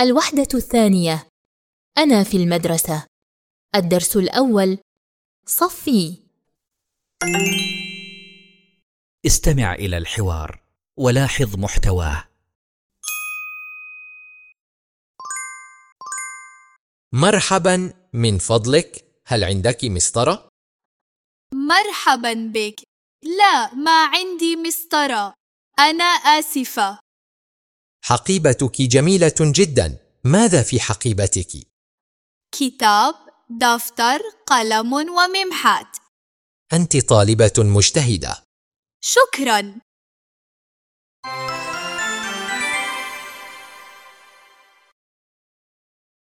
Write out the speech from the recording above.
الوحدة الثانية. أنا في المدرسة. الدرس الأول. صفي. استمع إلى الحوار. ولاحظ محتواه. مرحبا من فضلك. هل عندك مسطرة؟ مرحبا بك. لا ما عندي مسطرة. أنا آسفة. حقيبتك جميلة جدا. ماذا في حقيبتك؟ كتاب دفتر قلم وممحات. أنت طالبة مجتهدة. شكرا.